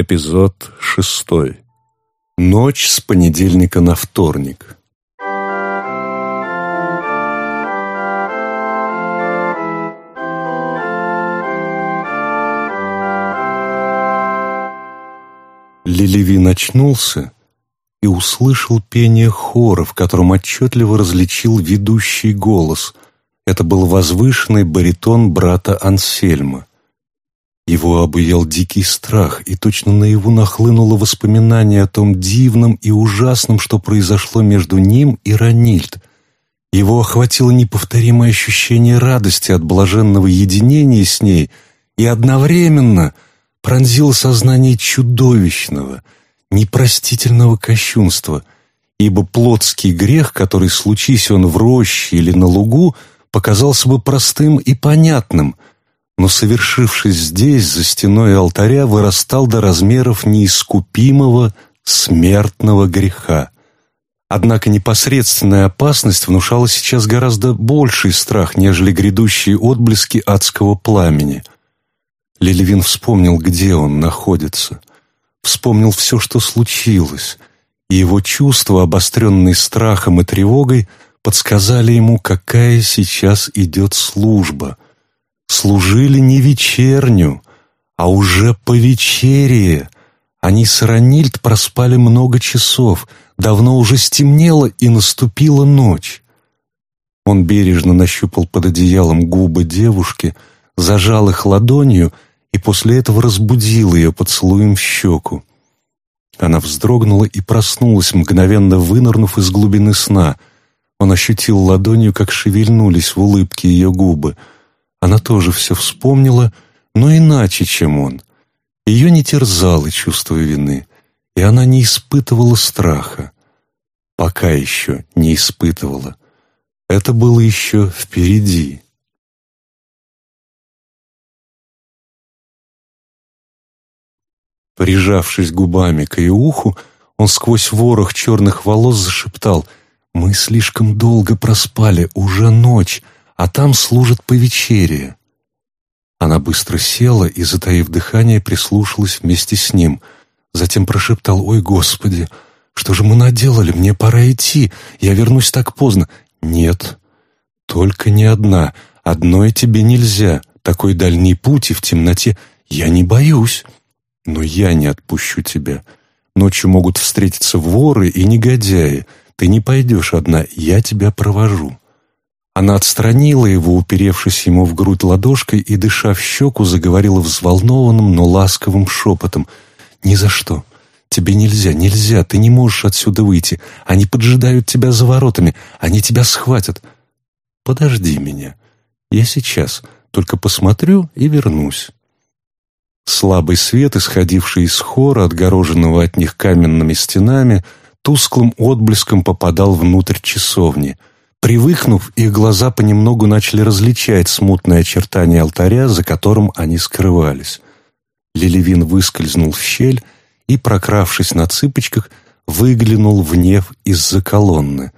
Эпизод шестой. Ночь с понедельника на вторник. Лилеви очнулся и услышал пение хора, в котором отчетливо различил ведущий голос. Это был возвышенный баритон брата Ансельма. Его обуял дикий страх, и точно наяву нахлынуло воспоминание о том дивном и ужасном, что произошло между ним и Ранильд. Его охватило неповторимое ощущение радости от блаженного единения с ней и одновременно пронзило сознание чудовищного, непростительного кощунства, ибо плотский грех, который, случись он в роще или на лугу, показался бы простым и понятным — но, совершившись здесь, за стеной алтаря, вырастал до размеров неискупимого смертного греха. Однако непосредственная опасность внушала сейчас гораздо больший страх, нежели грядущие отблески адского пламени. Лилевин вспомнил, где он находится. Вспомнил все, что случилось, и его чувства, обостренные страхом и тревогой, подсказали ему, какая сейчас идет служба — служили не вечерню, а уже по вечерие. Они с Ранильд проспали много часов, давно уже стемнело и наступила ночь. Он бережно нащупал под одеялом губы девушки, зажал их ладонью и после этого разбудил ее поцелуем в щеку. Она вздрогнула и проснулась, мгновенно вынырнув из глубины сна. Он ощутил ладонью, как шевельнулись в улыбке ее губы — она тоже все вспомнила, но иначе, чем он. Ее не терзало чувство вины, и она не испытывала страха. Пока еще не испытывала. Это было еще впереди. Прижавшись губами к ее уху, он сквозь ворох черных волос зашептал «Мы слишком долго проспали, уже ночь, а там служат по вечере». Она быстро села и, затаив дыхание, прислушалась вместе с ним. Затем прошептал «Ой, Господи, что же мы наделали? Мне пора идти, я вернусь так поздно». «Нет, только не одна, одной тебе нельзя, такой дальний путь и в темноте. Я не боюсь, но я не отпущу тебя. Ночью могут встретиться воры и негодяи. Ты не пойдешь одна, я тебя провожу». Она отстранила его, уперевшись ему в грудь ладошкой и, дыша в щеку, заговорила взволнованным, но ласковым шепотом. «Ни за что. Тебе нельзя, нельзя, ты не можешь отсюда выйти. Они поджидают тебя за воротами, они тебя схватят. Подожди меня. Я сейчас, только посмотрю и вернусь». Слабый свет, исходивший из хора, отгороженного от них каменными стенами, тусклым отблеском попадал внутрь часовни — Привыкнув, их глаза понемногу начали различать смутные очертания алтаря, за которым они скрывались. Лилевин выскользнул в щель и, прокравшись на цыпочках, выглянул в неф из-за колонны.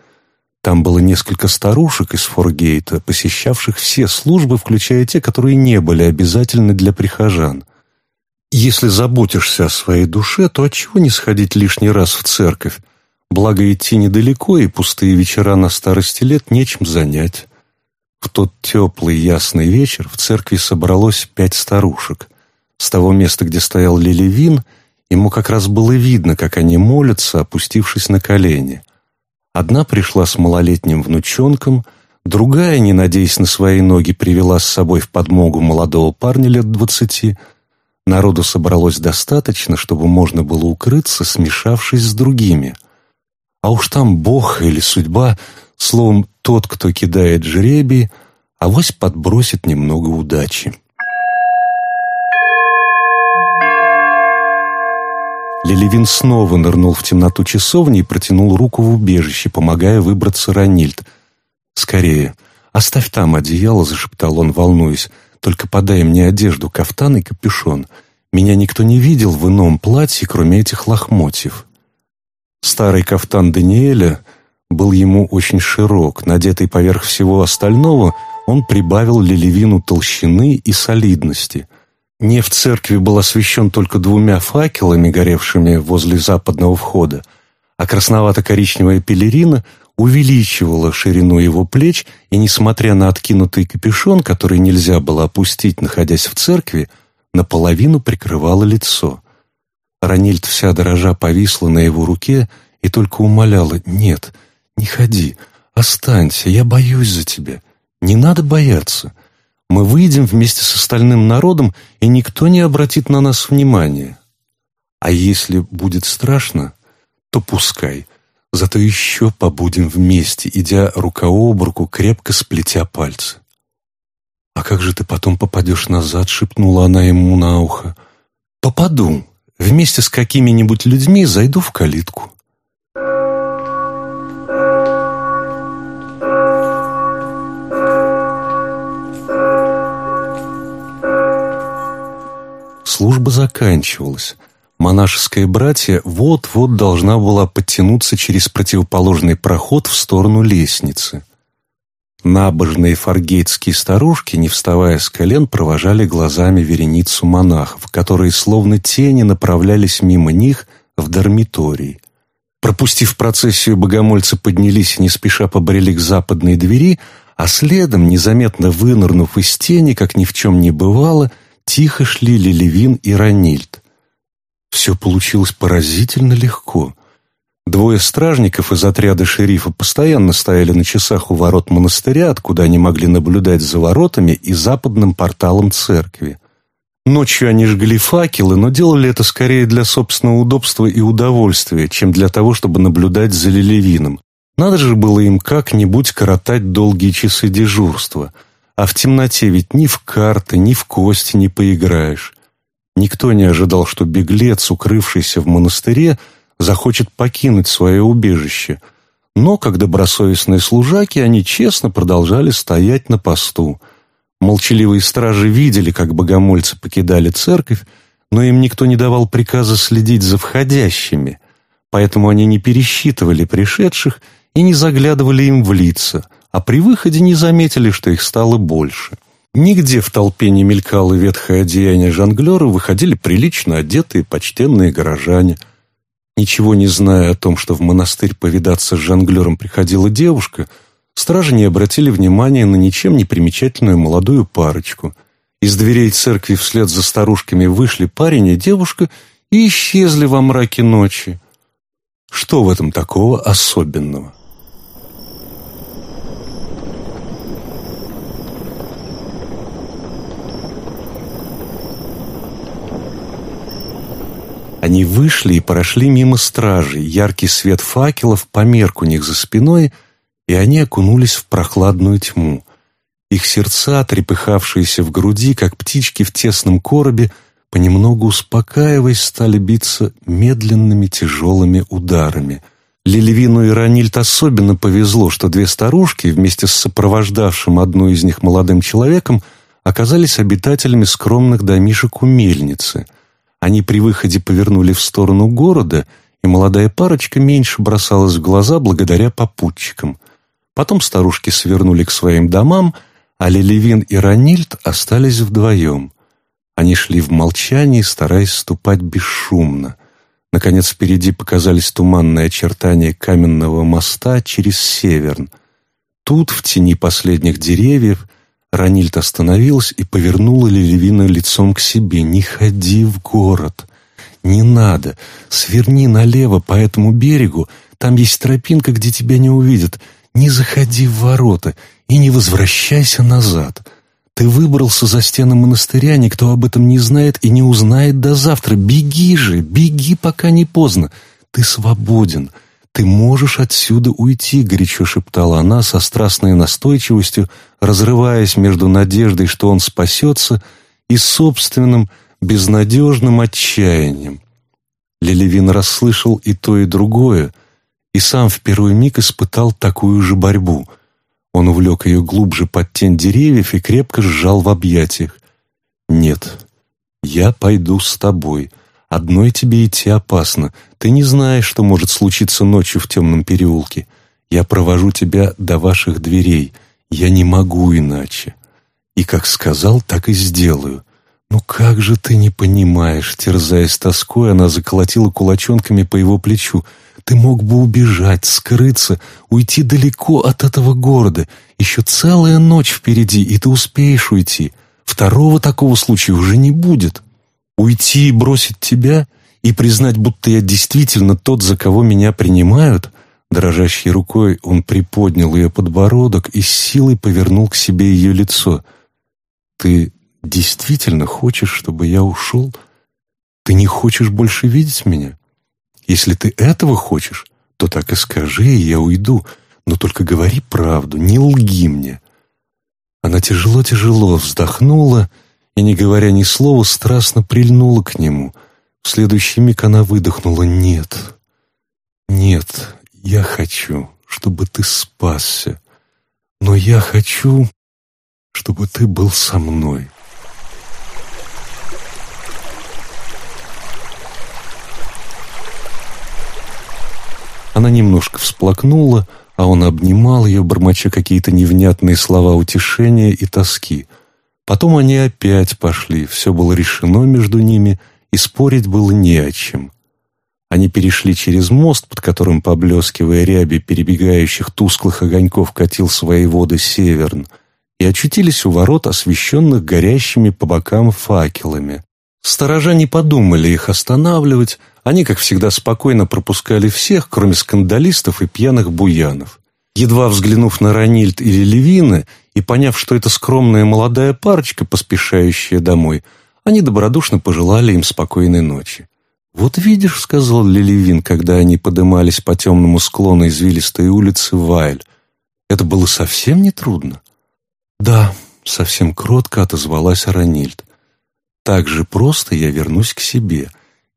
Там было несколько старушек из Форгейта, посещавших все службы, включая те, которые не были обязательны для прихожан. Если заботишься о своей душе, то отчего не сходить лишний раз в церковь? Благо идти недалеко, и пустые вечера на старости лет нечем занять. В тот теплый ясный вечер в церкви собралось пять старушек. С того места, где стоял Лилевин, ему как раз было видно, как они молятся, опустившись на колени. Одна пришла с малолетним внучонком, другая, не надеясь на свои ноги, привела с собой в подмогу молодого парня лет двадцати. Народу собралось достаточно, чтобы можно было укрыться, смешавшись с другими — а уж там Бог или судьба, словом, тот, кто кидает жребий, авось подбросит немного удачи. Лилевин снова нырнул в темноту часовни и протянул руку в убежище, помогая выбраться Ранильд. «Скорее, оставь там одеяло», — зашептал он, волнуясь. «Только подай мне одежду, кафтан и капюшон. Меня никто не видел в ином платье, кроме этих лохмотьев». Старый кафтан Даниэля был ему очень широк, надетый поверх всего остального, он прибавил Лелевину толщины и солидности. Неф церкви был освещен только двумя факелами, горевшими возле западного входа, а красновато-коричневая пелерина увеличивала ширину его плеч, и, несмотря на откинутый капюшон, который нельзя было опустить, находясь в церкви, наполовину прикрывала лицо. Ранильд вся дорожа повисла на его руке и только умоляла «Нет, не ходи, останься, я боюсь за тебя. Не надо бояться. Мы выйдем вместе с остальным народом, и никто не обратит на нас внимания. А если будет страшно, то пускай. Зато еще побудем вместе, идя рука об руку, крепко сплетя пальцы. «А как же ты потом попадешь назад?» — шепнула она ему на ухо. «Попаду. Вместе с какими-нибудь людьми зайду в калитку». Служба заканчивалась. Монашеское братья вот-вот должна была подтянуться через противоположный проход в сторону лестницы. Набожные фаргейтские старушки, не вставая с колен, провожали глазами вереницу монахов, которые словно тени направлялись мимо них в дармиторий. Пропустив процессию, богомольцы поднялись и не спеша побрели к западной двери, а следом, незаметно вынырнув из тени, как ни в чем не бывало, тихо шли Лелевин и Ранильд. Все получилось поразительно легко. Двое стражников из отряда шерифа постоянно стояли на часах у ворот монастыря, откуда они могли наблюдать за воротами и западным порталом церкви. Ночью они жгли факелы, но делали это скорее для собственного удобства и удовольствия, чем для того, чтобы наблюдать за Лелевином. Надо же было им как-нибудь коротать долгие часы дежурства. А в темноте ведь ни в карты, ни в кости не поиграешь. Никто не ожидал, что беглец, укрывшийся в монастыре, захочет покинуть свое убежище. Но, как добросовестные служаки, они честно продолжали стоять на посту. Молчаливые стражи видели, как богомольцы покидали церковь, но им никто не давал приказа следить за входящими, поэтому они не пересчитывали пришедших и не заглядывали им в лица, а при выходе не заметили, что их стало больше. Нигде в толпе не мелькало ветхое одеяние жонглера, выходили прилично одетые почтенные горожане – Ничего не зная о том, что в монастырь повидаться с жонглером приходила девушка, стражи не обратили внимания на ничем не примечательную молодую парочку. Из дверей церкви вслед за старушками вышли парень и девушка и исчезли во мраке ночи. Что в этом такого особенного? Они вышли и прошли мимо стражей, яркий свет факелов померк у них за спиной, и они окунулись в прохладную тьму. Их сердца, трепыхавшиеся в груди, как птички в тесном коробе, понемногу успокаиваясь, стали биться медленными тяжелыми ударами. Лилевину и Ранильд особенно повезло, что две старушки, вместе с сопровождавшим одну из них молодым человеком, оказались обитателями скромных домишек у мельницы — они при выходе повернули в сторону города, и молодая парочка меньше бросалась в глаза благодаря попутчикам. Потом старушки свернули к своим домам, а Лелевин и Ранильд остались вдвоем. Они шли в молчании, стараясь ступать бесшумно. Наконец впереди показались туманные очертания каменного моста через Северн. Тут, в тени последних деревьев, Ранильд остановилась и повернула Лилевина лицом к себе. «Не ходи в город. Не надо. Сверни налево по этому берегу. Там есть тропинка, где тебя не увидят. Не заходи в ворота и не возвращайся назад. Ты выбрался за стены монастыря, никто об этом не знает и не узнает до завтра. Беги же, беги, пока не поздно. Ты свободен». «Ты можешь отсюда уйти», — горячо шептала она со страстной настойчивостью, разрываясь между надеждой, что он спасется, и собственным безнадежным отчаянием. Лелевин расслышал и то, и другое, и сам в первый миг испытал такую же борьбу. Он увлек ее глубже под тень деревьев и крепко сжал в объятиях. «Нет, я пойду с тобой», Одной тебе идти опасно. Ты не знаешь, что может случиться ночью в темном переулке. Я провожу тебя до ваших дверей. Я не могу иначе. И как сказал, так и сделаю. «Ну как же ты не понимаешь?» Терзаясь тоской, она заколотила кулачонками по его плечу. «Ты мог бы убежать, скрыться, уйти далеко от этого города. Еще целая ночь впереди, и ты успеешь уйти. Второго такого случая уже не будет. Уйти и бросить тебя, и признать, будто я действительно тот, за кого меня принимают?» Дрожащей рукой он приподнял ее подбородок и с силой повернул к себе ее лицо. «Ты действительно хочешь, чтобы я ушел? Ты не хочешь больше видеть меня? Если ты этого хочешь, то так и скажи, и я уйду, но только говори правду, не лги мне». Она тяжело-тяжело вздохнула и, не говоря ни слова, страстно прильнула к нему. В следующий миг она выдохнула «Нет, нет, я хочу, чтобы ты спасся, но я хочу, чтобы ты был со мной». Она немножко всплакнула, а он обнимал ее, бормоча какие-то невнятные слова утешения и тоски. Потом они опять пошли, все было решено между ними, и спорить было не о чем. Они перешли через мост, под которым, поблескивая ряби перебегающих тусклых огоньков, катил свои воды северн, и очутились у ворот, освещенных горящими по бокам факелами. Сторожа не подумали их останавливать, они, как всегда, спокойно пропускали всех, кроме скандалистов и пьяных буянов. Едва взглянув на Ранильд или Левина и поняв, что это скромная молодая парочка, поспешающая домой, они добродушно пожелали им спокойной ночи. «Вот видишь», — сказал Лелевин, когда они подымались по темному склону извилистой улицы Вайль, «это было совсем нетрудно». «Да», — совсем кротко отозвалась Ранильд. «Так же просто я вернусь к себе.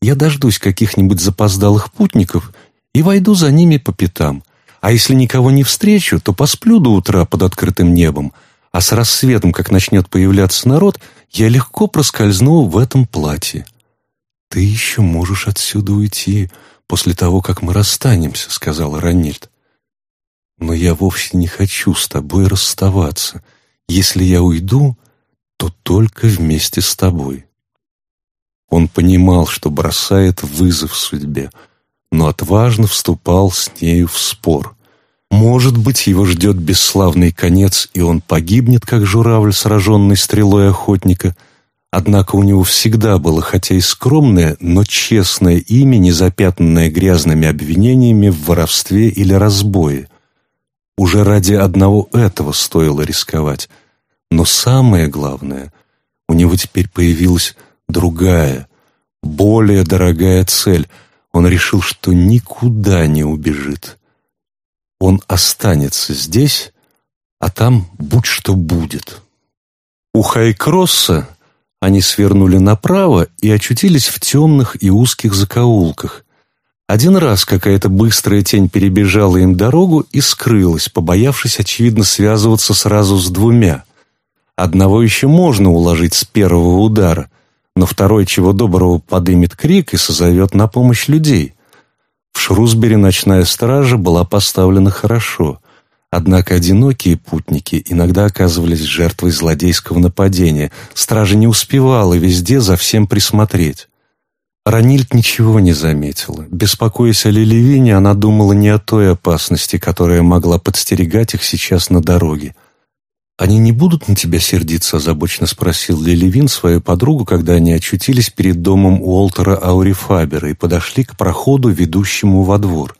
Я дождусь каких-нибудь запоздалых путников и войду за ними по пятам. А если никого не встречу, то посплю до утра под открытым небом, а с рассветом, как начнет появляться народ, я легко проскользну в этом платье. «Ты еще можешь отсюда уйти после того, как мы расстанемся», — сказала Ранильд. «Но я вовсе не хочу с тобой расставаться. Если я уйду, то только вместе с тобой». Он понимал, что бросает вызов судьбе, но отважно вступал с нею в спор. Может быть, его ждет бесславный конец, и он погибнет, как журавль, сраженный стрелой охотника. Однако у него всегда было, хотя и скромное, но честное имя, не запятнанное грязными обвинениями в воровстве или разбое. Уже ради одного этого стоило рисковать. Но самое главное, у него теперь появилась другая, более дорогая цель. Он решил, что никуда не убежит. Он останется здесь, а там будь что будет. У Хайкросса они свернули направо и очутились в темных и узких закоулках. Один раз какая-то быстрая тень перебежала им дорогу и скрылась, побоявшись, очевидно, связываться сразу с двумя. Одного еще можно уложить с первого удара, но второй чего доброго подымет крик и созовет на помощь людей. В Шрусбери ночная стража была поставлена хорошо, однако одинокие путники иногда оказывались жертвой злодейского нападения, стража не успевала везде за всем присмотреть. Ранильд ничего не заметила. Беспокоясь о Лилевине, она думала не о той опасности, которая могла подстерегать их сейчас на дороге, «Они не будут на тебя сердиться?» – озабоченно спросил Лилевин свою подругу, когда они очутились перед домом Уолтера Аурифабера и подошли к проходу, ведущему во двор.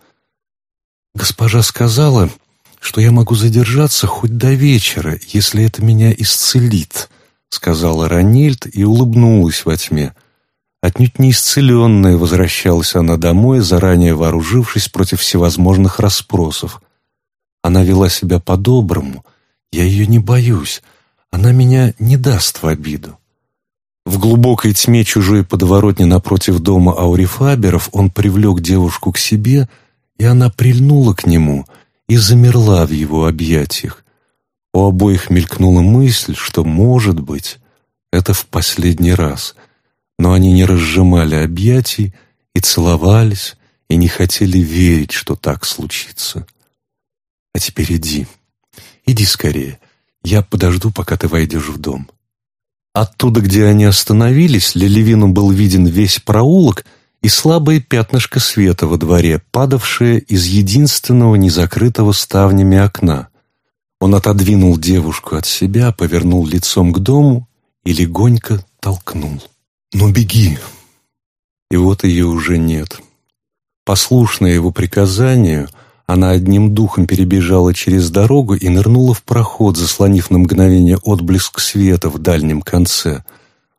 «Госпожа сказала, что я могу задержаться хоть до вечера, если это меня исцелит», — сказала Ранильд и улыбнулась во тьме. Отнюдь не исцеленная возвращалась она домой, заранее вооружившись против всевозможных расспросов. Она вела себя по-доброму — я ее не боюсь. Она меня не даст в обиду. В глубокой тьме чужой подворотни напротив дома Аурифаберов он привлек девушку к себе, и она прильнула к нему и замерла в его объятиях. У обоих мелькнула мысль, что, может быть, это в последний раз, но они не разжимали объятий и целовались, и не хотели верить, что так случится. «А теперь иди», Иди скорее. Я подожду, пока ты войдешь в дом». Оттуда, где они остановились, Лелевину был виден весь проулок и слабое пятнышко света во дворе, падавшее из единственного незакрытого ставнями окна. Он отодвинул девушку от себя, повернул лицом к дому и легонько толкнул. «Ну, беги!» И вот ее уже нет. Послушная его приказанию, она одним духом перебежала через дорогу и нырнула в проход, заслонив на мгновение отблеск света в дальнем конце.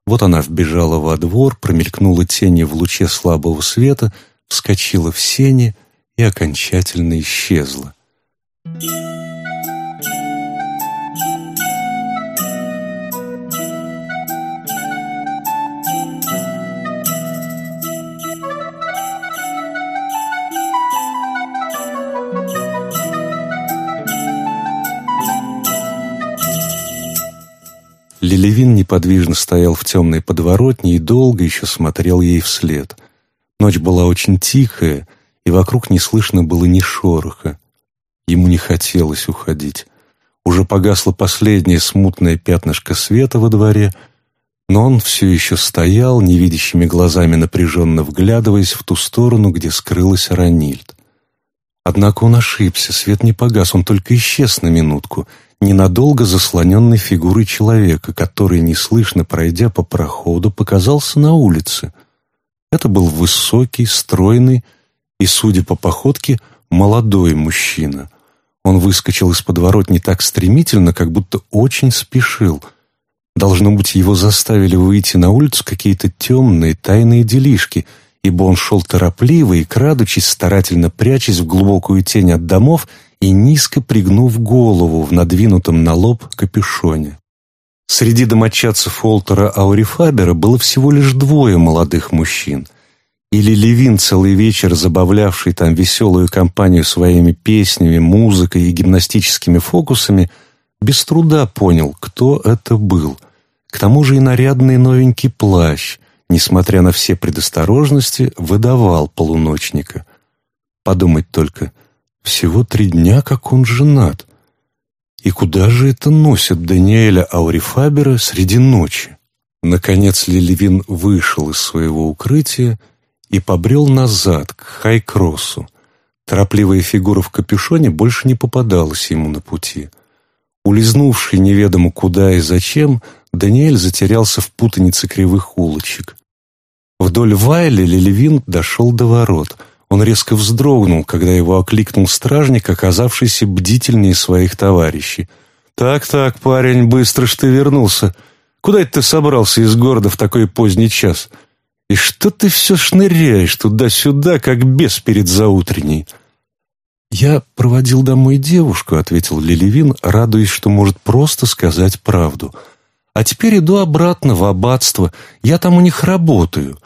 Вот она вбежала во двор, промелькнула тенью в луче слабого света, вскочила в сене и окончательно исчезла. Thank you. Лилевин неподвижно стоял в темной подворотне и долго еще смотрел ей вслед. Ночь была очень тихая, и вокруг не слышно было ни шороха. Ему не хотелось уходить. Уже погасло последнее смутное пятнышко света во дворе, но он все еще стоял, невидящими глазами напряженно вглядываясь в ту сторону, где скрылась Ранильд. Однако он ошибся, свет не погас, он только исчез на минутку — ненадолго заслоненной фигурой человека, который, неслышно пройдя по проходу, показался на улице. Это был высокий, стройный и, судя по походке, молодой мужчина. Он выскочил из подворотни так стремительно, как будто очень спешил. Должно быть, его заставили выйти на улицу какие-то темные, тайные делишки, ибо он шел торопливо и, крадучись, старательно прячась в глубокую тень от домов и низко пригнув голову в надвинутом на лоб капюшоне. Среди домочадцев Олтера Аурифабера было всего лишь двое молодых мужчин. Или Левин, целый вечер забавлявший там веселую компанию своими песнями, музыкой и гимнастическими фокусами, без труда понял, кто это был. К тому же и нарядный новенький плащ, несмотря на все предосторожности, выдавал полуночника. Подумать только — всего три дня, как он женат. И куда же это носит Даниэля Аурифабера среди ночи? Наконец Лилевин вышел из своего укрытия и побрел назад, к Хайкроссу. Торопливая фигура в капюшоне больше не попадалась ему на пути. Улизнувший неведомо куда и зачем, Даниэль затерялся в путанице кривых улочек. Вдоль Вайля Лилевин дошел до ворот — он резко вздрогнул, когда его окликнул стражник, оказавшийся бдительнее своих товарищей. «Так-так, парень, быстро ж ты вернулся. Куда это ты собрался из города в такой поздний час? И что ты все шныряешь туда-сюда, как бес перед заутренней?» «Я проводил домой девушку», — ответил Лилевин, радуясь, что может просто сказать правду. «А теперь иду обратно в аббатство. Я там у них работаю».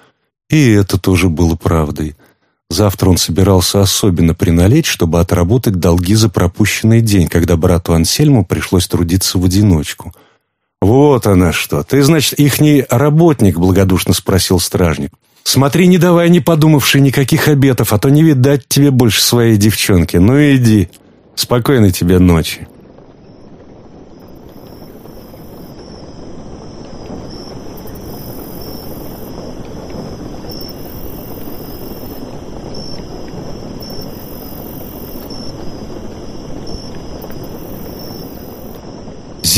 И это тоже было правдой. Завтра он собирался особенно приналечь, чтобы отработать долги за пропущенный день, когда брату Ансельму пришлось трудиться в одиночку. «Вот она что! Ты, значит, ихний работник?» — благодушно спросил стражник. «Смотри, не давай, не подумавший никаких обетов, а то не видать тебе больше своей девчонки. Ну иди. Спокойной тебе ночи».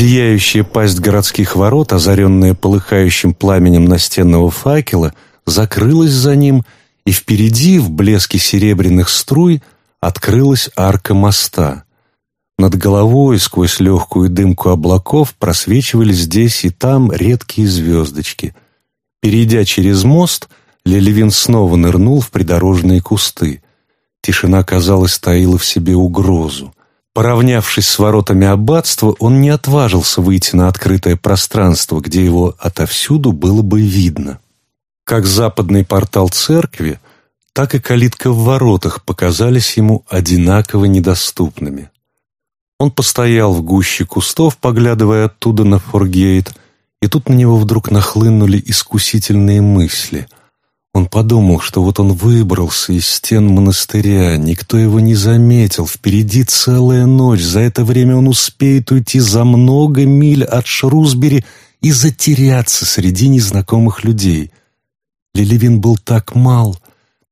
Зияющая пасть городских ворот, озаренная полыхающим пламенем настенного факела, закрылась за ним, и впереди, в блеске серебряных струй, открылась арка моста. Над головой, сквозь легкую дымку облаков, просвечивали здесь и там редкие звездочки. Перейдя через мост, Лелевин снова нырнул в придорожные кусты. Тишина, казалось, таила в себе угрозу. Поравнявшись с воротами аббатства, он не отважился выйти на открытое пространство, где его отовсюду было бы видно. Как западный портал церкви, так и калитка в воротах показались ему одинаково недоступными. Он постоял в гуще кустов, поглядывая оттуда на Форгейт, и тут на него вдруг нахлынули искусительные мысли — он подумал, что вот он выбрался из стен монастыря, никто его не заметил, впереди целая ночь, за это время он успеет уйти за много миль от Шрусбери и затеряться среди незнакомых людей. Лилевин был так мал,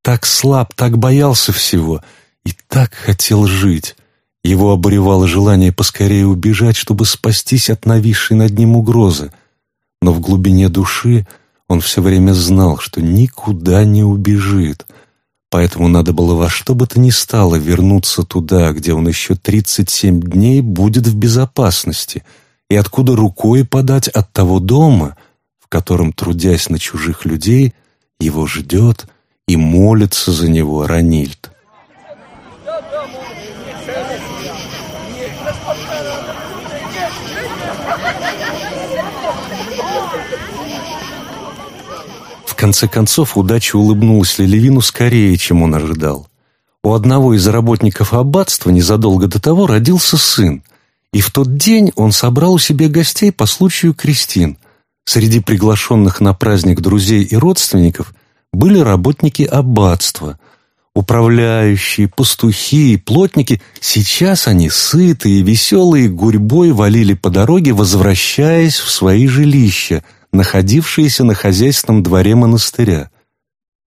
так слаб, так боялся всего и так хотел жить. Его обуревало желание поскорее убежать, чтобы спастись от нависшей над ним угрозы. Но в глубине души он все время знал, что никуда не убежит. Поэтому надо было во что бы то ни стало вернуться туда, где он еще 37 дней будет в безопасности, и откуда рукой подать от того дома, в котором, трудясь на чужих людей, его ждет и молится за него Ранильд. Конце концов, удача улыбнулась Лелевину скорее, чем он ожидал. У одного из работников аббатства незадолго до того родился сын, и в тот день он собрал у себя гостей по случаю крестин. Среди приглашенных на праздник друзей и родственников были работники аббатства, управляющие, пастухи и плотники. Сейчас они, сытые и веселые, гурьбой валили по дороге, возвращаясь в свои жилища – находившиеся на хозяйственном дворе монастыря.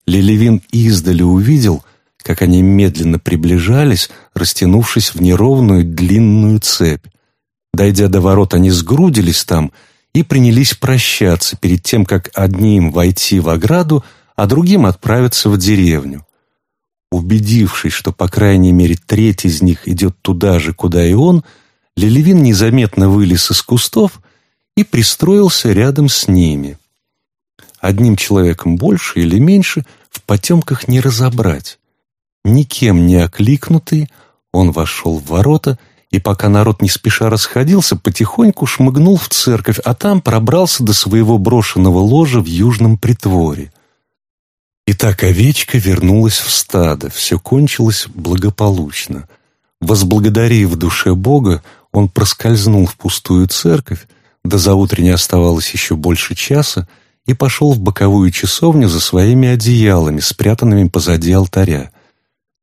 Лелевин издали увидел, как они медленно приближались, растянувшись в неровную длинную цепь. Дойдя до ворот, они сгрудились там и принялись прощаться перед тем, как одним войти в ограду, а другим отправиться в деревню. Убедившись, что, по крайней мере, треть из них идет туда же, куда и он, Лелевин незаметно вылез из кустов и пристроился рядом с ними. Одним человеком больше или меньше в потемках не разобрать. Никем не окликнутый, он вошел в ворота и, пока народ не спеша расходился, потихоньку шмыгнул в церковь, а там пробрался до своего брошенного ложа в южном притворе. Итак, овечка вернулась в стадо, все кончилось благополучно. Возблагодарив душе Бога, он проскользнул в пустую церковь, до заутренней оставалось еще больше часа, и пошел в боковую часовню за своими одеялами, спрятанными позади алтаря.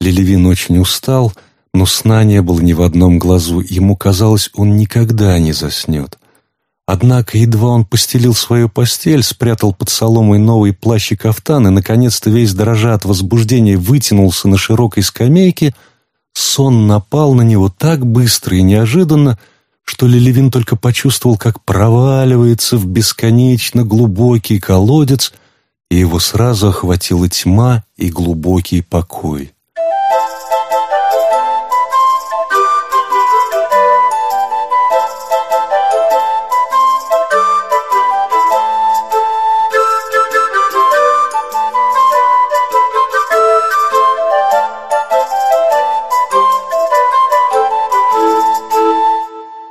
Лилевин очень устал, но сна не было ни в одном глазу, ему казалось, он никогда не заснет. Однако едва он постелил свою постель, спрятал под соломой новый плащ и кафтан и, наконец-то, весь дрожа от возбуждения, вытянулся на широкой скамейке, сон напал на него так быстро и неожиданно, что Лилевин только почувствовал, как проваливается в бесконечно глубокий колодец, и его сразу охватила тьма и глубокий покой.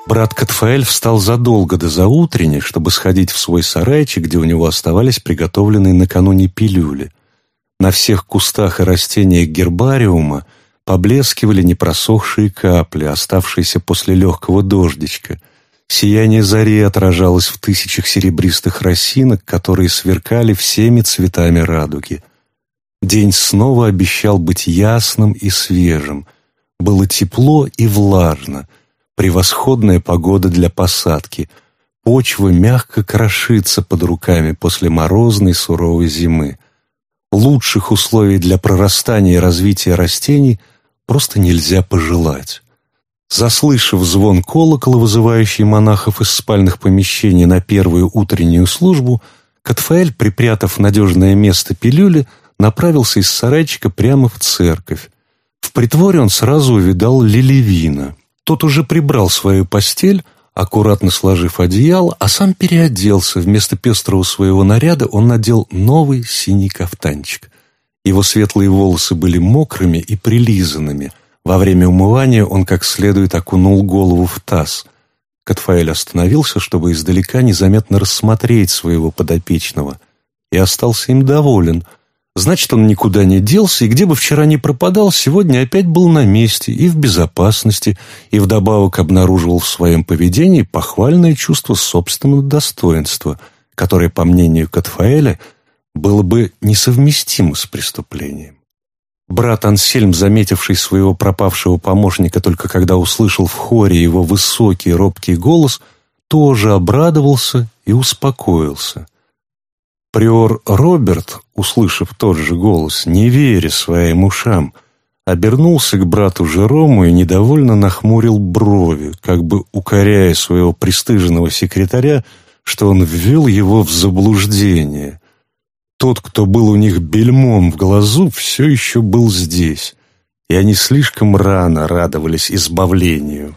Брат Катфаэль встал задолго до заутренней, чтобы сходить в свой сарайчик, где у него оставались приготовленные накануне пилюли. На всех кустах и растениях гербариума поблескивали непросохшие капли, оставшиеся после легкого дождичка. Сияние зари отражалось в тысячах серебристых росинок, которые сверкали всеми цветами радуги. День снова обещал быть ясным и свежим. Было тепло и влажно — Превосходная погода для посадки. Почва мягко крошится под руками после морозной суровой зимы. Лучших условий для прорастания и развития растений просто нельзя пожелать. Заслышав звон колокола, вызывающий монахов из спальных помещений на первую утреннюю службу, Катфаэль, припрятав надежное место пилюли, направился из сарайчика прямо в церковь. В притворе он сразу увидал Лилевина. Тот уже прибрал свою постель, аккуратно сложив одеяло, а сам переоделся. Вместо пестрого своего наряда он надел новый синий кафтанчик. Его светлые волосы были мокрыми и прилизанными. Во время умывания он как следует окунул голову в таз. Катфаэль остановился, чтобы издалека незаметно рассмотреть своего подопечного, и остался им доволен – Значит, он никуда не делся, и где бы вчера ни пропадал, сегодня опять был на месте и в безопасности, и вдобавок обнаруживал в своем поведении похвальное чувство собственного достоинства, которое, по мнению Катфаэля, было бы несовместимо с преступлением. Брат Ансельм, заметивший своего пропавшего помощника только когда услышал в хоре его высокий робкий голос, тоже обрадовался и успокоился. Приор Роберт, услышав тот же голос, не веря своим ушам, обернулся к брату Жерому и недовольно нахмурил брови, как бы укоряя своего пристыженного секретаря, что он ввел его в заблуждение. Тот, кто был у них бельмом в глазу, все еще был здесь, и они слишком рано радовались избавлению.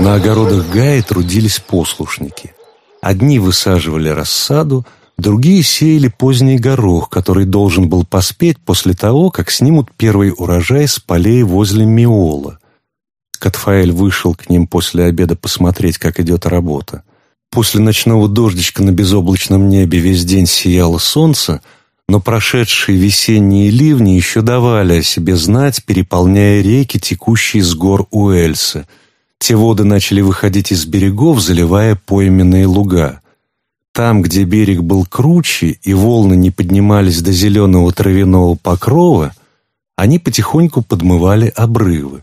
На огородах Гаи трудились послушники. Одни высаживали рассаду, другие сеяли поздний горох, который должен был поспеть после того, как снимут первый урожай с полей возле Миола. Катфаэль вышел к ним после обеда посмотреть, как идет работа. После ночного дождичка на безоблачном небе весь день сияло солнце, но прошедшие весенние ливни еще давали о себе знать, переполняя реки, текущие с гор Уэльса – те воды начали выходить из берегов, заливая пойменные луга. Там, где берег был круче и волны не поднимались до зеленого травяного покрова, они потихоньку подмывали обрывы.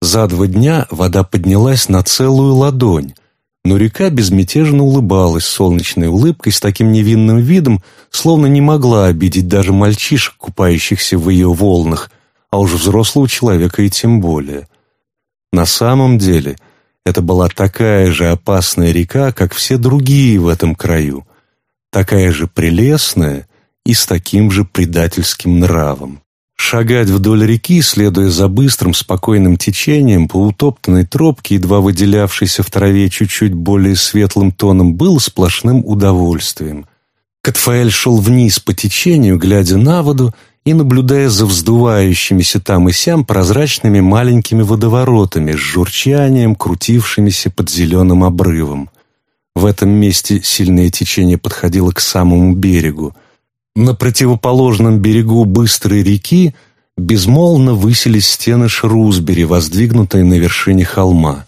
За два дня вода поднялась на целую ладонь, но река безмятежно улыбалась солнечной улыбкой с таким невинным видом, словно не могла обидеть даже мальчишек, купающихся в ее волнах, а уж взрослого человека и тем более. На самом деле это была такая же опасная река, как все другие в этом краю, такая же прелестная и с таким же предательским нравом. Шагать вдоль реки, следуя за быстрым, спокойным течением по утоптанной тропке, едва выделявшейся в траве чуть-чуть более светлым тоном, было сплошным удовольствием. Катфаэль шел вниз по течению, глядя на воду, и наблюдая за вздувающимися там и сям прозрачными маленькими водоворотами с журчанием, крутившимися под зеленым обрывом. В этом месте сильное течение подходило к самому берегу. На противоположном берегу быстрой реки безмолвно высились стены Шрусбери, воздвигнутые на вершине холма.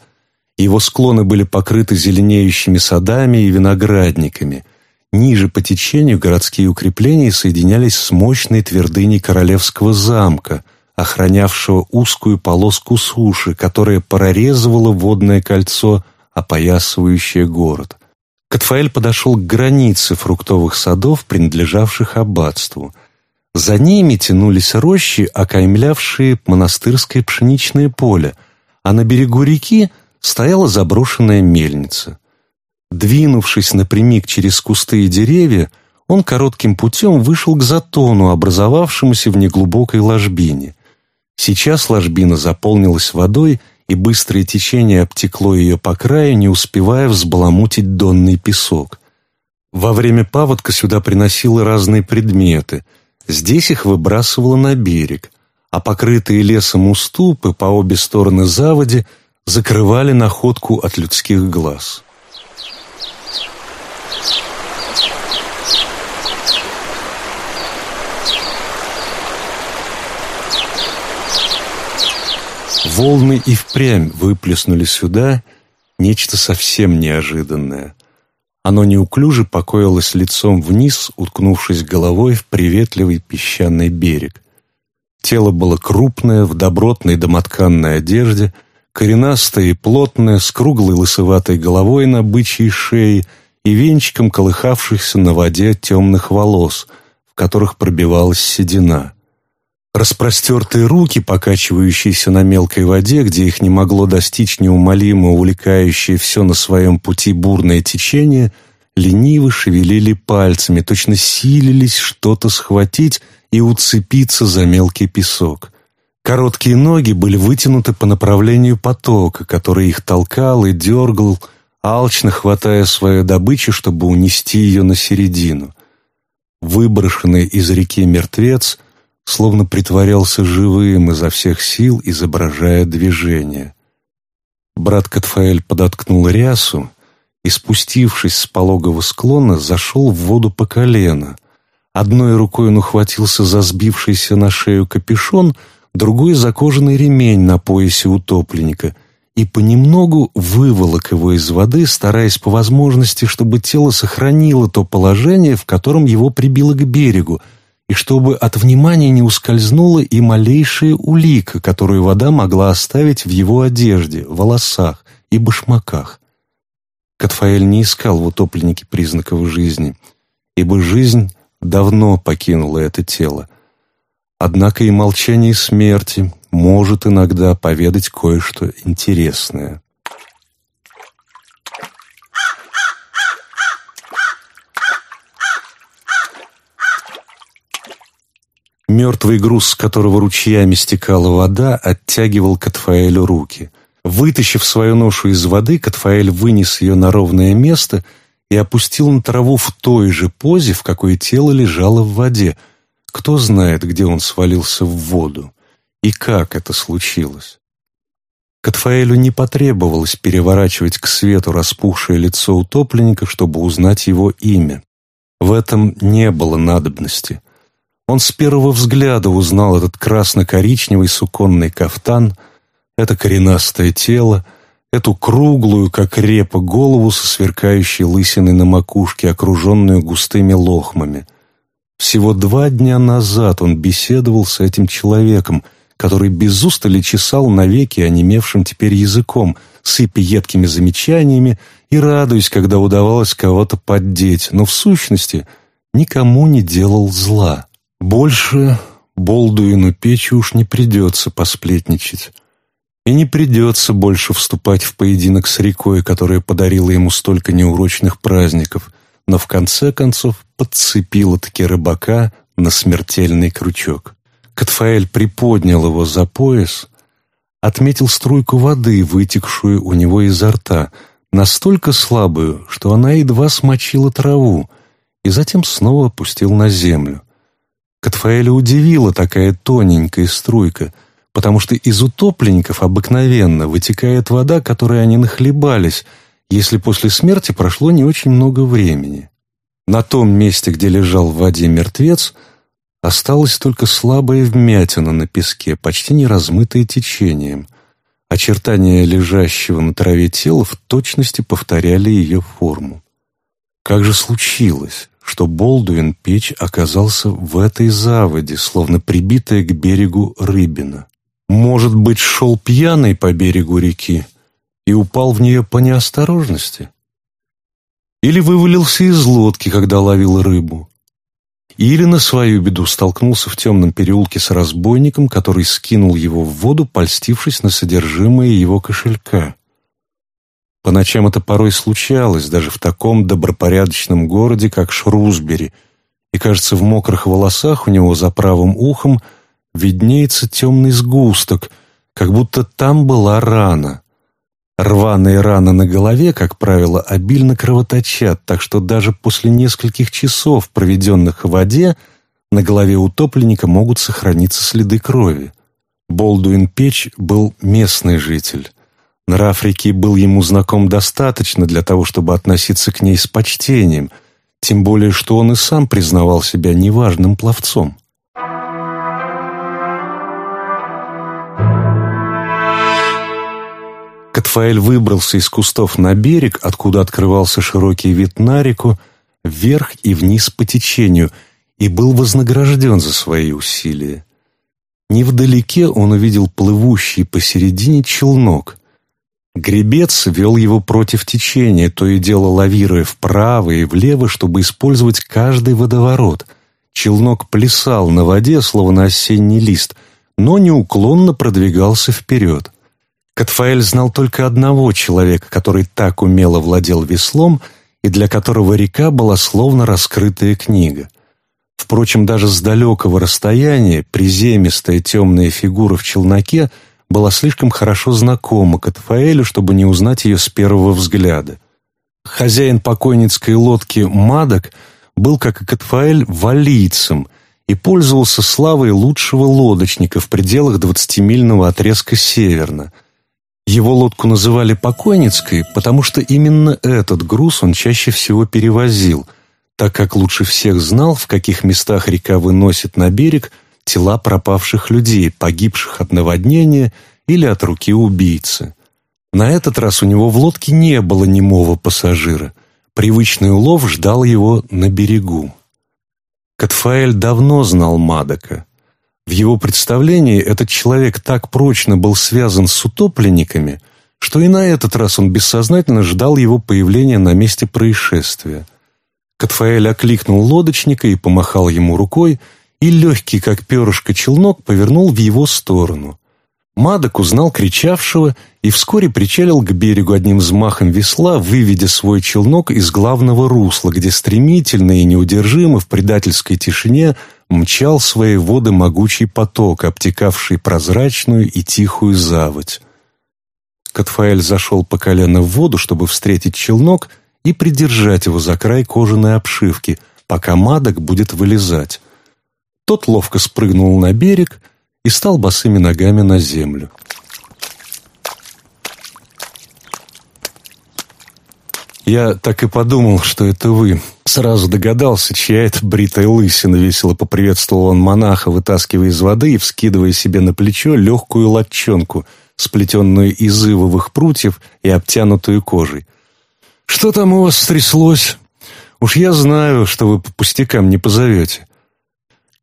Его склоны были покрыты зеленеющими садами и виноградниками – Ниже по течению городские укрепления соединялись с мощной твердыней королевского замка, охранявшего узкую полоску суши, которая прорезывала водное кольцо, опоясывающее город. Катфаэль подошел к границе фруктовых садов, принадлежавших аббатству. За ними тянулись рощи, окаймлявшие монастырское пшеничное поле, а на берегу реки стояла заброшенная мельница. Двинувшись напрямик через кусты и деревья, он коротким путем вышел к затону, образовавшемуся в неглубокой ложбине. Сейчас ложбина заполнилась водой, и быстрое течение обтекло ее по краю, не успевая взбаламутить донный песок. Во время паводка сюда приносило разные предметы. Здесь их выбрасывало на берег, а покрытые лесом уступы по обе стороны заводи закрывали находку от людских глаз. Волны и впрямь выплеснули сюда нечто совсем неожиданное. Оно неуклюже покоилось лицом вниз, уткнувшись головой в приветливый песчаный берег. Тело было крупное, в добротной домотканной одежде, коренастое и плотное, с круглой лысоватой головой на бычьей шее и венчиком колыхавшихся на воде темных волос, в которых пробивалась седина. Распростертые руки, покачивающиеся на мелкой воде, где их не могло достичь неумолимо увлекающее все на своем пути бурное течение, лениво шевелили пальцами, точно силились что-то схватить и уцепиться за мелкий песок. Короткие ноги были вытянуты по направлению потока, который их толкал и дергал, алчно хватая свою добычу, чтобы унести ее на середину. Выброшенный из реки мертвец — словно притворялся живым изо всех сил, изображая движение. Брат Катфаэль подоткнул рясу и, спустившись с пологого склона, зашел в воду по колено. Одной рукой он ухватился за сбившийся на шею капюшон, другой — за кожаный ремень на поясе утопленника и понемногу выволок его из воды, стараясь по возможности, чтобы тело сохранило то положение, в котором его прибило к берегу, и чтобы от внимания не ускользнула и малейшая улика, которую вода могла оставить в его одежде, волосах и башмаках. Катфаэль не искал в утопленнике признаков жизни, ибо жизнь давно покинула это тело. Однако и молчание смерти может иногда поведать кое-что интересное. Мертвый груз, с которого ручьями стекала вода, оттягивал Катфаэлю руки. Вытащив свою ношу из воды, Катфаэль вынес ее на ровное место и опустил на траву в той же позе, в какой тело лежало в воде. Кто знает, где он свалился в воду и как это случилось. Катфаэлю не потребовалось переворачивать к свету распухшее лицо утопленника, чтобы узнать его имя. В этом не было надобности. Он с первого взгляда узнал этот красно-коричневый суконный кафтан, это коренастое тело, эту круглую, как репа, голову со сверкающей лысиной на макушке, окруженную густыми лохмами. Всего два дня назад он беседовал с этим человеком, который без устали чесал навеки онемевшим теперь языком, сыпя едкими замечаниями и радуясь, когда удавалось кого-то поддеть, но в сущности никому не делал зла. Больше Болдуину Печи уж не придется посплетничать. И не придется больше вступать в поединок с рекой, которая подарила ему столько неурочных праздников, но в конце концов подцепила-таки рыбака на смертельный крючок. Катфаэль приподнял его за пояс, отметил струйку воды, вытекшую у него изо рта, настолько слабую, что она едва смочила траву, и затем снова опустил на землю. Катфаэля удивила такая тоненькая струйка, потому что из утопленников обыкновенно вытекает вода, которой они нахлебались, если после смерти прошло не очень много времени. На том месте, где лежал в воде мертвец, осталась только слабая вмятина на песке, почти не размытая течением. Очертания лежащего на траве тела в точности повторяли ее форму. Как же случилось, что Болдуин печь оказался в этой заводе, словно прибитая к берегу рыбина. Может быть, шел пьяный по берегу реки и упал в нее по неосторожности? Или вывалился из лодки, когда ловил рыбу? Или на свою беду столкнулся в темном переулке с разбойником, который скинул его в воду, польстившись на содержимое его кошелька. По ночам это порой случалось, даже в таком добропорядочном городе, как Шрусбери, и, кажется, в мокрых волосах у него за правым ухом виднеется темный сгусток, как будто там была рана. Рваные раны на голове, как правило, обильно кровоточат, так что даже после нескольких часов, проведенных в воде, на голове утопленника могут сохраниться следы крови. Болдуин Печь был местный житель. Нрав реки был ему знаком достаточно для того, чтобы относиться к ней с почтением, тем более что он и сам признавал себя неважным пловцом. Катфаэль выбрался из кустов на берег, откуда открывался широкий вид на реку, вверх и вниз по течению, и был вознагражден за свои усилия. Невдалеке он увидел плывущий посередине челнок. Гребец вел его против течения, то и дело лавируя вправо и влево, чтобы использовать каждый водоворот. Челнок плясал на воде, словно осенний лист, но неуклонно продвигался вперед. Катфаэль знал только одного человека, который так умело владел веслом и для которого река была словно раскрытая книга. Впрочем, даже с далекого расстояния приземистая темная фигура в челноке — была слишком хорошо знакома Катфаэлю, чтобы не узнать ее с первого взгляда. Хозяин покойницкой лодки Мадок был, как и Катфаэль, валийцем и пользовался славой лучшего лодочника в пределах двадцатимильного отрезка северно. Его лодку называли «покойницкой», потому что именно этот груз он чаще всего перевозил, так как лучше всех знал, в каких местах река выносит на берег тела пропавших людей, погибших от наводнения или от руки убийцы. На этот раз у него в лодке не было немого пассажира. Привычный улов ждал его на берегу. Катфаэль давно знал Мадока. В его представлении этот человек так прочно был связан с утопленниками, что и на этот раз он бессознательно ждал его появления на месте происшествия. Катфаэль окликнул лодочника и помахал ему рукой, и легкий, как перышко, челнок повернул в его сторону. Мадок узнал кричавшего и вскоре причалил к берегу одним взмахом весла, выведя свой челнок из главного русла, где стремительно и неудержимо в предательской тишине мчал свои воды могучий поток, обтекавший прозрачную и тихую заводь. Катфаэль зашел по колено в воду, чтобы встретить челнок и придержать его за край кожаной обшивки, пока Мадок будет вылезать. Тот ловко спрыгнул на берег — и стал босыми ногами на землю. «Я так и подумал, что это вы. Сразу догадался, чья это бритая лысина», — весело поприветствовал он монаха, вытаскивая из воды и вскидывая себе на плечо легкую латчонку, сплетенную из ивовых прутьев и обтянутую кожей. «Что там у вас стряслось? Уж я знаю, что вы по пустякам не позовете.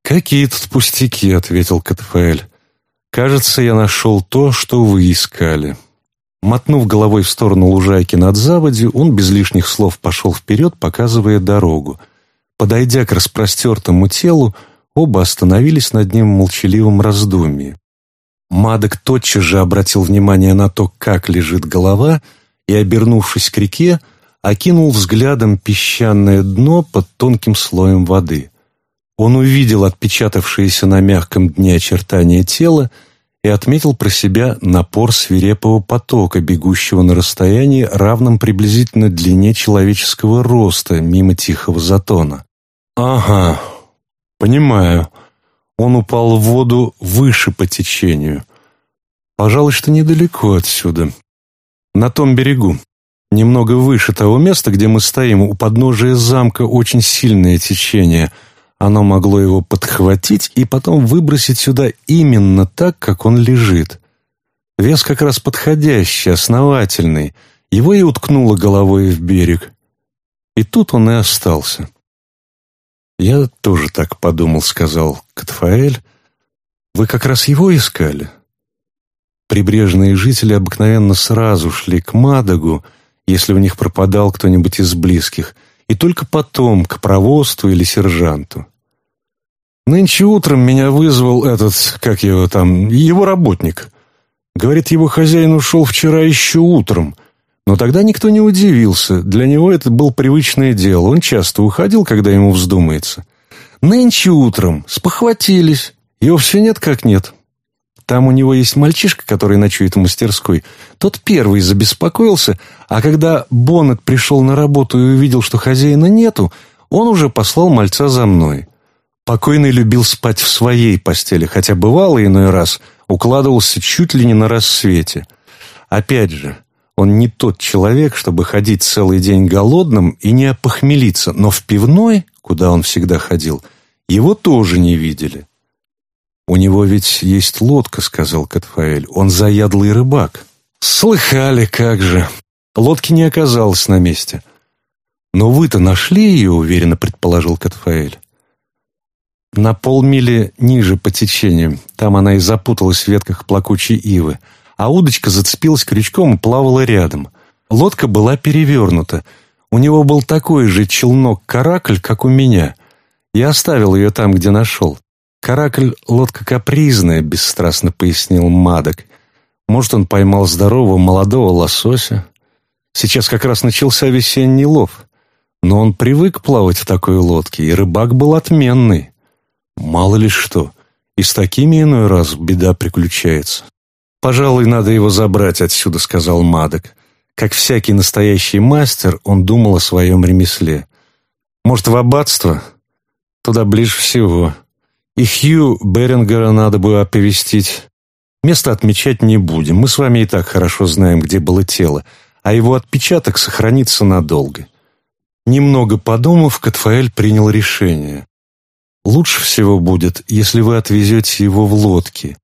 «Какие тут пустяки», — ответил Катфаэль. «Кажется, я нашел то, что вы искали». Мотнув головой в сторону лужайки над заводью, он без лишних слов пошел вперед, показывая дорогу. Подойдя к распростертому телу, оба остановились над ним в молчаливом раздумье. Мадок тотчас же обратил внимание на то, как лежит голова, и, обернувшись к реке, окинул взглядом песчаное дно под тонким слоем воды. Он увидел отпечатавшиеся на мягком дне очертания тела и отметил про себя напор свирепого потока, бегущего на расстоянии, равном приблизительно длине человеческого роста мимо тихого затона. «Ага, понимаю. Он упал в воду выше по течению. Пожалуй, что недалеко отсюда. На том берегу. Немного выше того места, где мы стоим, у подножия замка очень сильное течение — оно могло его подхватить и потом выбросить сюда именно так, как он лежит. Вес как раз подходящий, основательный. Его и уткнуло головой в берег. И тут он и остался. «Я тоже так подумал», — сказал Катфаэль. «Вы как раз его искали?» Прибрежные жители обыкновенно сразу шли к Мадагу, если у них пропадал кто-нибудь из близких — и только потом к провосту или сержанту. Нынче утром меня вызвал этот, как его там, его работник. Говорит, его хозяин ушел вчера еще утром. Но тогда никто не удивился. Для него это было привычное дело. Он часто уходил, когда ему вздумается. Нынче утром спохватились. Его все нет как нет. Там у него есть мальчишка, который ночует в мастерской. Тот первый забеспокоился, а когда Боннет пришел на работу и увидел, что хозяина нету, он уже послал мальца за мной. Покойный любил спать в своей постели, хотя бывало иной раз укладывался чуть ли не на рассвете. Опять же, он не тот человек, чтобы ходить целый день голодным и не опохмелиться, но в пивной, куда он всегда ходил, его тоже не видели. «У него ведь есть лодка», — сказал Катфаэль. «Он заядлый рыбак». «Слыхали, как же!» Лодки не оказалось на месте. «Но вы-то нашли ее», — уверенно предположил Катфаэль. «На полмили ниже по течению. Там она и запуталась в ветках плакучей ивы. А удочка зацепилась крючком и плавала рядом. Лодка была перевернута. У него был такой же челнок-каракль, как у меня. Я оставил ее там, где нашел. «Каракль — лодка капризная», — бесстрастно пояснил Мадок. «Может, он поймал здорового молодого лосося? Сейчас как раз начался весенний лов. Но он привык плавать в такой лодке, и рыбак был отменный. Мало ли что, и с такими иной раз беда приключается. «Пожалуй, надо его забрать отсюда», — сказал Мадок. Как всякий настоящий мастер, он думал о своем ремесле. «Может, в аббатство? Туда ближе всего». И Хью Берингера надо бы оповестить. Место отмечать не будем, мы с вами и так хорошо знаем, где было тело, а его отпечаток сохранится надолго. Немного подумав, Катфаэль принял решение. Лучше всего будет, если вы отвезете его в лодке.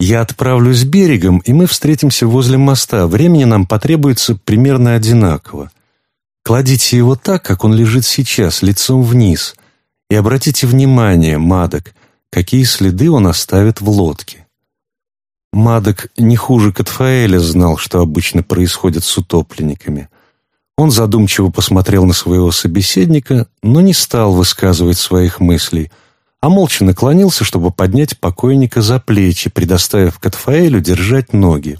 Я отправлюсь берегом, и мы встретимся возле моста. Времени нам потребуется примерно одинаково. Кладите его так, как он лежит сейчас, лицом вниз. И обратите внимание, Мадок, какие следы он оставит в лодке. Мадок не хуже Катфаэля знал, что обычно происходит с утопленниками. Он задумчиво посмотрел на своего собеседника, но не стал высказывать своих мыслей, а молча наклонился, чтобы поднять покойника за плечи, предоставив Катфаэлю держать ноги.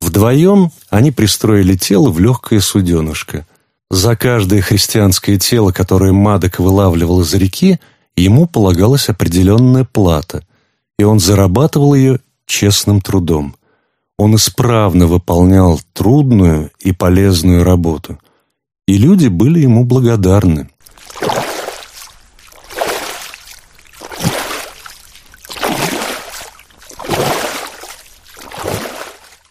Вдвоем они пристроили тело в легкое суденышко. За каждое христианское тело, которое Мадок вылавливал из реки, ему полагалась определенная плата, и он зарабатывал ее честным трудом. Он исправно выполнял трудную и полезную работу, и люди были ему благодарны.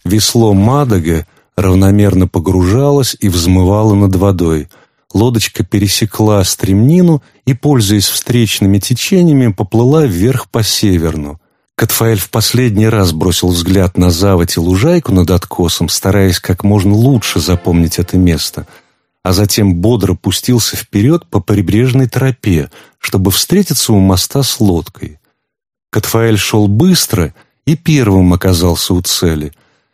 Весло Мадага равномерно погружалось и взмывало над водой. Лодочка пересекла стремнину и, пользуясь встречными течениями, поплыла вверх по северну. Катфаэль в последний раз бросил взгляд на заводь и лужайку над откосом, стараясь как можно лучше запомнить это место, а затем бодро пустился вперед по прибрежной тропе, чтобы встретиться у моста с лодкой. Катфаэль шел быстро и первым оказался у цели.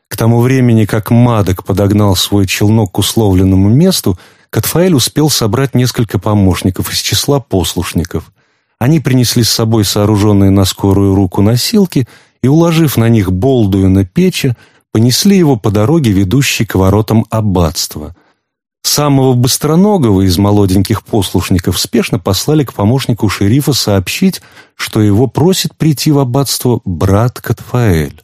К тому времени, как Мадок подогнал свой челнок к условленному месту, Катфаэль успел собрать несколько помощников из числа послушников. Они принесли с собой сооруженные на скорую руку носилки и, уложив на них болдую на печи, понесли его по дороге, ведущей к воротам аббатства. Самого быстроногого из молоденьких послушников спешно послали к помощнику шерифа сообщить, что его просит прийти в аббатство брат Катфаэль.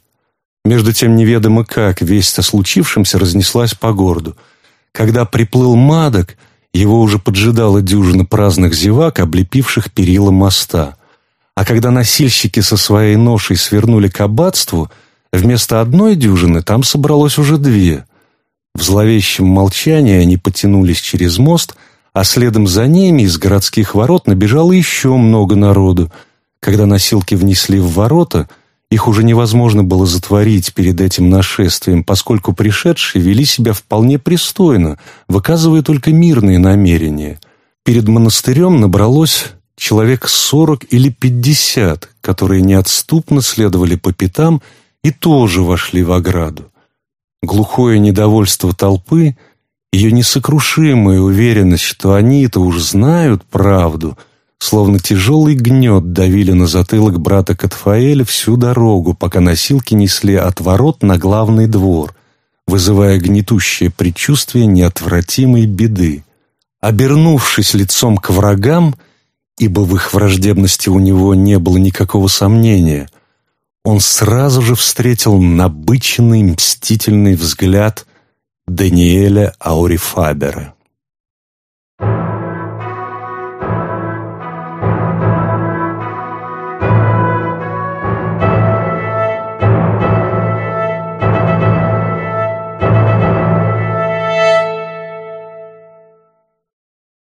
Между тем неведомо как весть о случившемся разнеслась по городу. Когда приплыл Мадок, его уже поджидала дюжина праздных зевак, облепивших перила моста. А когда носильщики со своей ношей свернули к аббатству, вместо одной дюжины там собралось уже две. В зловещем молчании они потянулись через мост, а следом за ними из городских ворот набежало еще много народу. Когда носилки внесли в ворота — их уже невозможно было затворить перед этим нашествием, поскольку пришедшие вели себя вполне пристойно, выказывая только мирные намерения. Перед монастырем набралось человек сорок или пятьдесят, которые неотступно следовали по пятам и тоже вошли в ограду. Глухое недовольство толпы, ее несокрушимая уверенность, что они это уж знают правду — Словно тяжелый гнет давили на затылок брата Катфаэля всю дорогу, пока носилки несли от ворот на главный двор, вызывая гнетущее предчувствие неотвратимой беды. Обернувшись лицом к врагам, ибо в их враждебности у него не было никакого сомнения, он сразу же встретил набыченный мстительный взгляд Даниэля Аурифабера.